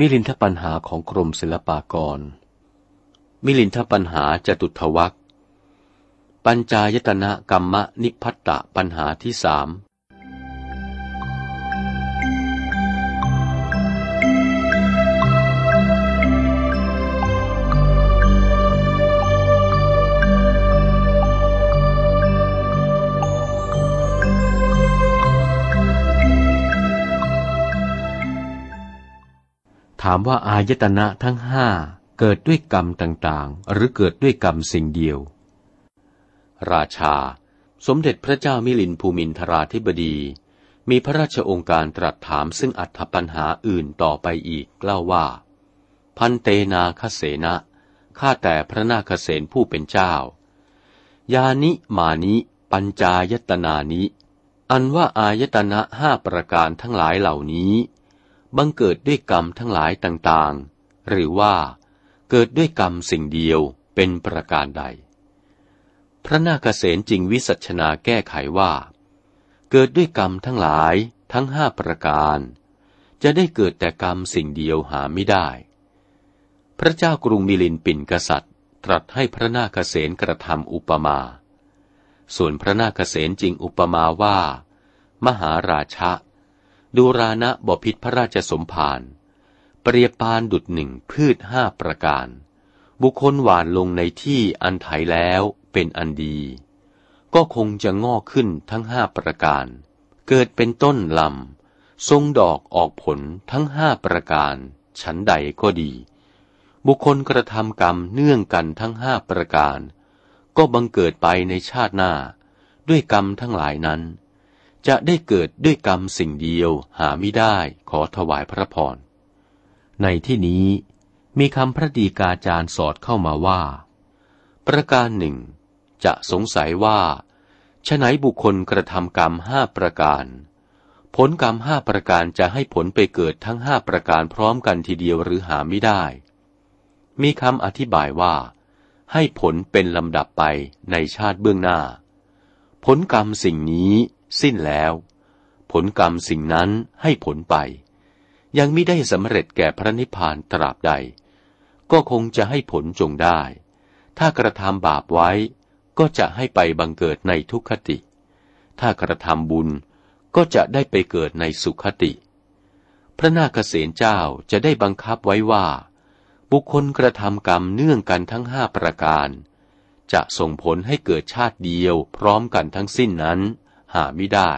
มิลินทปัญหาของกรมศิลปากร มิลินทปัญหาจตุทวักปัญจายตนะกรรมนิพัตตะปัญหาที่สาม ถามว่าอายตนะทั้งห้าเกิดด้วยกรรมต่างๆ หรือเกิดด้วยกรรมสิ่งเดียว ราชา สมเด็จพระเจ้ามิลินภูมินทราธิบดี มีพระราชองค์การตรัสถามซึ่งอัถปัญหาอื่นต่อไปอีกเล่าว่า พันเตนาคเสนะข้าแต่พระนาคเสนผู้เป็นเจ้า ยานิมานิ ปัญจายตนานิ อันว่าอายตนะห้าประการทั้งหลายเหล่านี้ บังเกิดด้วยกรรมทั้งหลายต่างๆ หรือว่าเกิดด้วยกรรมสิ่งเดียวเป็นประการใด พระนาคเษนจริงวิสัชนาแก้ไขว่า เกิดด้วยกรรมทั้งหลายทั้งห้าประการ จะได้เกิดแต่กรรมสิ่งเดียวหาไม่ได้ พระเจ้ากรุงมิลินปินกษัตริย์ ตรัสให้พระนาคเษนกระทำอุปมา ส่วนพระนาคเษนจริงอุปมาว่า มหาราชะ ดูรานะบพิษพระราชสมภารเปรียบปานดุดหนึ่งพืชห้าประการ บุคคลหวานลงในที่อันไถแล้วเป็นอันดี ก็คงจะงอกขึ้นทั้งห้าประการ เกิดเป็นต้นลำทรงดอกออกผลทั้งห้าประการ ฉันใดก็ดี บุคคลกระทำกรรมเนื่องกันทั้งห้าประการ ก็บังเกิดไปในชาติหน้า ด้วยกรรมทั้งหลายนั้น จะได้เกิดด้วยกรรมสิ่งเดียวหาไม่ได้ขอถวายพระพร ในที่นี้มีคำพระดีกาจารย์สอดเข้ามาว่า ประการหนึ่ง จะสงสัยว่าฉไหนบุคคลกระทำกรรมห้าประการ ผลกรรมห้าประการจะให้ผลไปเกิดทั้งห้าประการพร้อมกันทีเดียวหรือหาไม่ได้ มีคำอธิบายว่า ให้ผลเป็นลำดับไปในชาติเบื้องหน้า ผลกรรมสิ่งนี้ สิ้นแล้ว ผลกรรมสิ่งนั้นให้ผลไป ยังไม่ได้สำเร็จแก่พระนิพพานตราบใด ก็คงจะให้ผลจงได้ ถ้ากระทำบาปไว้ก็จะให้ไปบังเกิดในทุกขติ ถ้ากระทำบุญก็จะได้ไปเกิดในสุขติ พระนาคเษนเจ้าจะได้บังคับไว้ว่า บุคคลกระทำกรรมเนื่องกันทั้งห้าประการ จะส่งผลให้เกิดชาติเดียวพร้อมกันทั้งสิ้นนั้น หาไม่ได้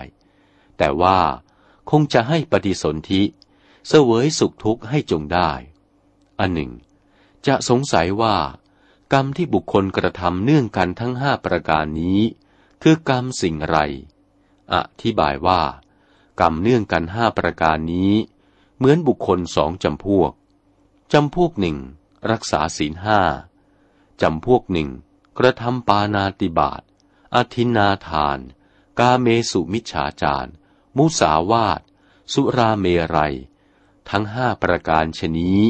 แต่ว่าคงจะให้ปฏิสนธิเสวยสุขทุกข์ให้จงได้ อันหนึ่ง จะสงสัยว่า กรรมที่บุคคลกระทำเนื่องกันทั้งห้าประการนี้ คือกรรมสิ่งไรอธิบายว่า กรรมเนื่องกันห้าประการนี้ เหมือนบุคคลสองจำพวกจำพวกหนึ่ง รักษาศีลห้าจำพวกหนึ่ง กระทำปานาติบาตอธินาทาน กาเมสุมิจฉาจาร มุสาวาทสุราเมรัย ทั้งห้าประการชนี้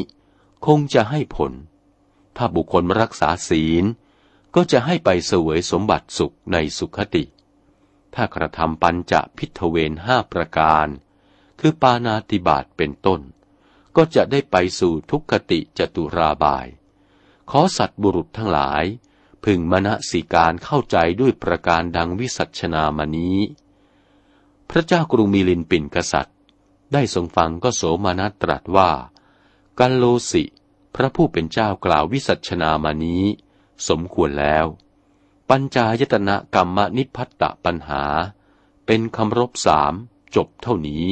คงจะให้ผล ถ้าบุคคลรักษาศีล ก็จะให้ไปเสวยสมบัติสุขในสุขติ ถ้ากระทำปัญจะพิทเวนห้าประการ คือปานาติบาตเป็นต้น ก็จะได้ไปสู่ทุกขติจตุราบาย ขอสัตว์บุรุษทั้งหลาย พึงมณสิการเข้าใจด้วยประการดังวิสัชนามานี้ พระเจ้ากรุงมิลินปินกษัตริย์ ได้ทรงฟังก็โสมานัตรัสว่ากัลโลสิ พระผู้เป็นเจ้ากล่าววิสัชนามานี้ สมควรแล้ว ปัญจายตนะกรรมนิพัตตปัญหา เป็นคำรบสามจบเท่านี้